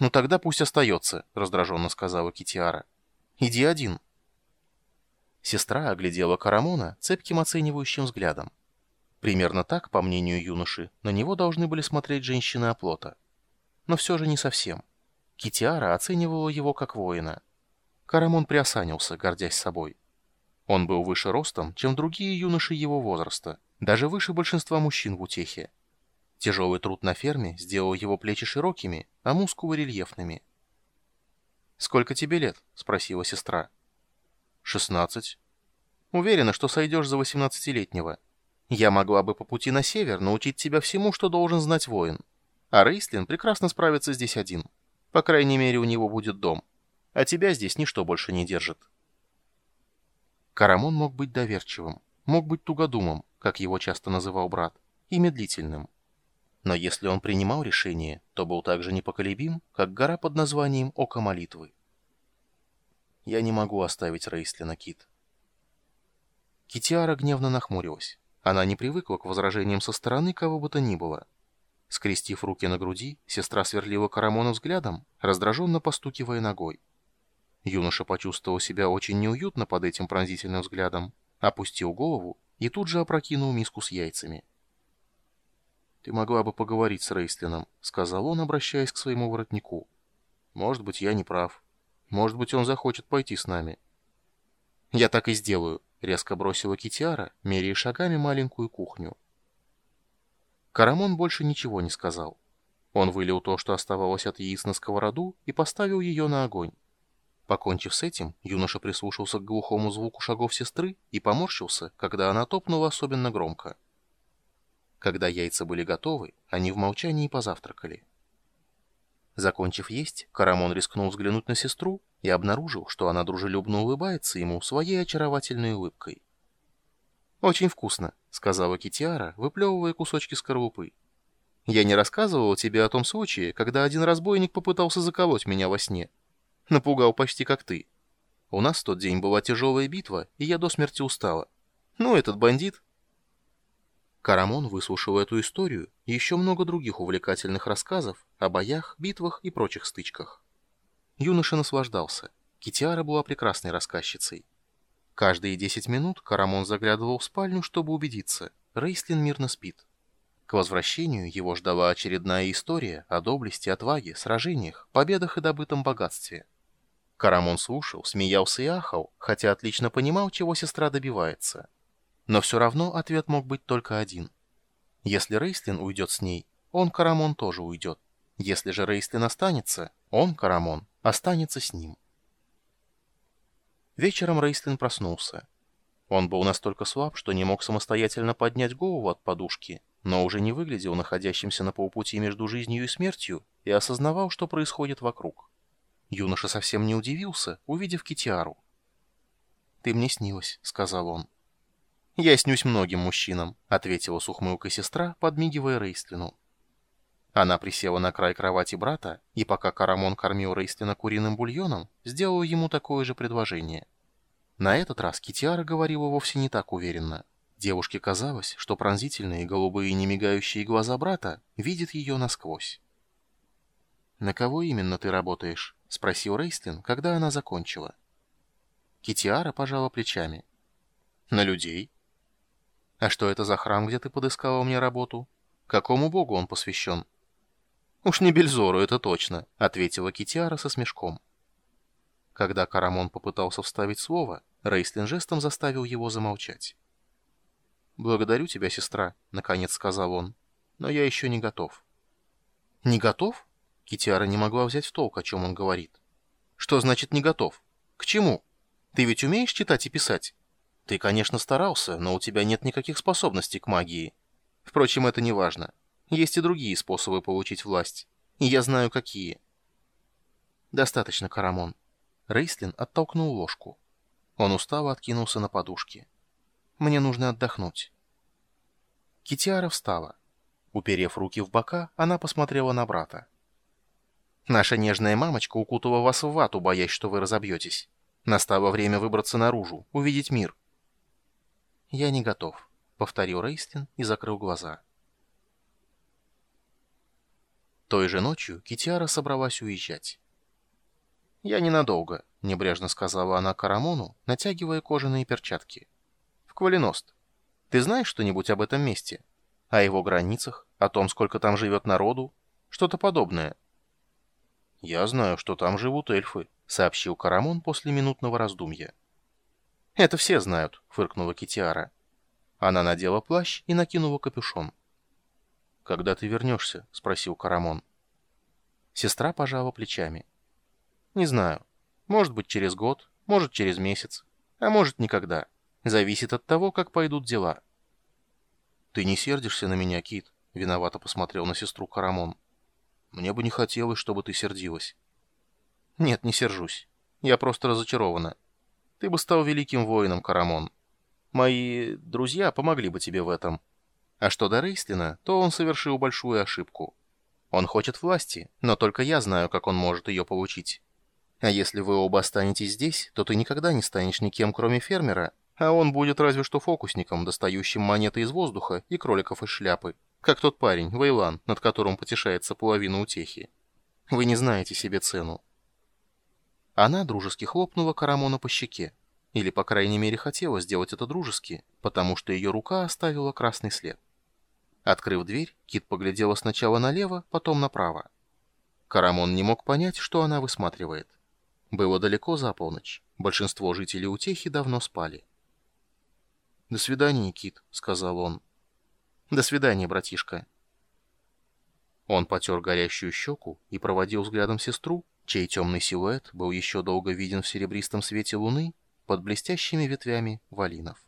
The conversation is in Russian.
«Ну тогда пусть остается», — раздраженно сказала Китиара. «Иди один». Сестра оглядела Карамона цепким оценивающим взглядом. Примерно так, по мнению юноши, на него должны были смотреть женщины оплота. Но все же не совсем. Китиара оценивала его как воина. Карамон приосанился, гордясь собой. Он был выше ростом, чем другие юноши его возраста, даже выше большинства мужчин в утехе. Тяжелый труд на ферме сделал его плечи широкими, а мускулы рельефными. «Сколько тебе лет?» — спросила сестра. «Шестнадцать». «Уверена, что сойдешь за восемнадцатилетнего. Я могла бы по пути на север научить тебя всему, что должен знать воин. А Рейслин прекрасно справится здесь один. По крайней мере, у него будет дом. А тебя здесь ничто больше не держит». Карамон мог быть доверчивым, мог быть тугодумом, как его часто называл брат, и медлительным. Но если он принимал решение, то был так же непоколебим, как гора под названием Око Молитвы. «Я не могу оставить Рейслина, Кит». Китиара гневно нахмурилась. Она не привыкла к возражениям со стороны кого бы то ни было. Скрестив руки на груди, сестра сверлила Карамона взглядом, раздраженно постукивая ногой. Юноша почувствовал себя очень неуютно под этим пронзительным взглядом, опустил голову и тут же опрокинул миску с яйцами. «Ты могла бы поговорить с Рейстлином», — сказал он, обращаясь к своему воротнику. «Может быть, я не прав. Может быть, он захочет пойти с нами». «Я так и сделаю», — резко бросила Китиара, меряя шагами маленькую кухню. Карамон больше ничего не сказал. Он вылил то, что оставалось от яиц на сковороду, и поставил ее на огонь. Покончив с этим, юноша прислушался к глухому звуку шагов сестры и поморщился, когда она топнула особенно громко. Когда яйца были готовы, они в молчании позавтракали. Закончив есть, Карамон рискнул взглянуть на сестру и обнаружил, что она дружелюбно улыбается ему своей очаровательной улыбкой. «Очень вкусно», — сказала Китиара, выплевывая кусочки скорлупы. «Я не рассказывала тебе о том случае, когда один разбойник попытался заколоть меня во сне. Напугал почти как ты. У нас в тот день была тяжелая битва, и я до смерти устала. Ну, этот бандит Карамон выслушал эту историю и еще много других увлекательных рассказов о боях, битвах и прочих стычках. Юноша наслаждался. Китиара была прекрасной рассказчицей. Каждые 10 минут Карамон заглядывал в спальню, чтобы убедиться, Рейслин мирно спит. К возвращению его ждала очередная история о доблести, отваге, сражениях, победах и добытом богатстве. Карамон слушал, смеялся и ахал, хотя отлично понимал, чего сестра добивается – но все равно ответ мог быть только один. Если Рейслин уйдет с ней, он, Карамон, тоже уйдет. Если же Рейслин останется, он, Карамон, останется с ним. Вечером Рейслин проснулся. Он был настолько слаб, что не мог самостоятельно поднять голову от подушки, но уже не выглядел находящимся на полпути между жизнью и смертью и осознавал, что происходит вокруг. Юноша совсем не удивился, увидев Китиару. «Ты мне снилась», — сказал он. «Я снюсь многим мужчинам», — ответила с ухмылкой сестра, подмигивая Рейстлину. Она присела на край кровати брата, и пока Карамон кормил Рейстлина куриным бульоном, сделала ему такое же предложение. На этот раз Китиара говорила вовсе не так уверенно. Девушке казалось, что пронзительные голубые немигающие глаза брата видят ее насквозь. «На кого именно ты работаешь?» — спросил Рейстлин, когда она закончила. Китиара пожала плечами. «На людей». «А что это за храм, где ты подыскала мне работу? Какому богу он посвящен?» «Уж не Бельзору, это точно», — ответила Китиара со смешком. Когда Карамон попытался вставить слово, Рейслин жестом заставил его замолчать. «Благодарю тебя, сестра», — наконец сказал он, — «но я еще не готов». «Не готов?» Китиара не могла взять в толк, о чем он говорит. «Что значит «не готов»? К чему? Ты ведь умеешь читать и писать?» Ты, конечно, старался, но у тебя нет никаких способностей к магии. Впрочем, это не важно. Есть и другие способы получить власть. И я знаю, какие. Достаточно, Карамон. Рейслин оттолкнул ложку. Он устало откинулся на подушке. Мне нужно отдохнуть. Китиара встала. Уперев руки в бока, она посмотрела на брата. «Наша нежная мамочка укутала вас в вату, боясь, что вы разобьетесь. Настало время выбраться наружу, увидеть мир. «Я не готов», — повторил Рейстин и закрыл глаза. Той же ночью Китиара собралась уезжать. «Я ненадолго», — небрежно сказала она Карамону, натягивая кожаные перчатки. «В Квалиност. Ты знаешь что-нибудь об этом месте? О его границах? О том, сколько там живет народу? Что-то подобное?» «Я знаю, что там живут эльфы», — сообщил Карамон после минутного раздумья. «Это все знают», — фыркнула Китиара. Она надела плащ и накинула капюшон. «Когда ты вернешься?» — спросил Карамон. Сестра пожала плечами. «Не знаю. Может быть, через год, может, через месяц, а может, никогда. Зависит от того, как пойдут дела». «Ты не сердишься на меня, Кит?» — виновато посмотрел на сестру Карамон. «Мне бы не хотелось, чтобы ты сердилась». «Нет, не сержусь. Я просто разочарована. Ты бы стал великим воином, Карамон. Мои друзья помогли бы тебе в этом». А что до Рейслина, то он совершил большую ошибку. Он хочет власти, но только я знаю, как он может ее получить. А если вы оба останетесь здесь, то ты никогда не станешь никем, кроме фермера, а он будет разве что фокусником, достающим монеты из воздуха и кроликов из шляпы, как тот парень, Вейлан, над которым потешается половина утехи. Вы не знаете себе цену. Она дружески хлопнула Карамона по щеке. Или, по крайней мере, хотела сделать это дружески, потому что ее рука оставила красный след. Открыв дверь, Кит поглядела сначала налево, потом направо. Карамон не мог понять, что она высматривает. Было далеко за полночь. Большинство жителей Утехи давно спали. «До свидания, Кит», — сказал он. «До свидания, братишка». Он потер горящую щеку и проводил взглядом сестру, чей темный силуэт был еще долго виден в серебристом свете луны под блестящими ветвями валинов.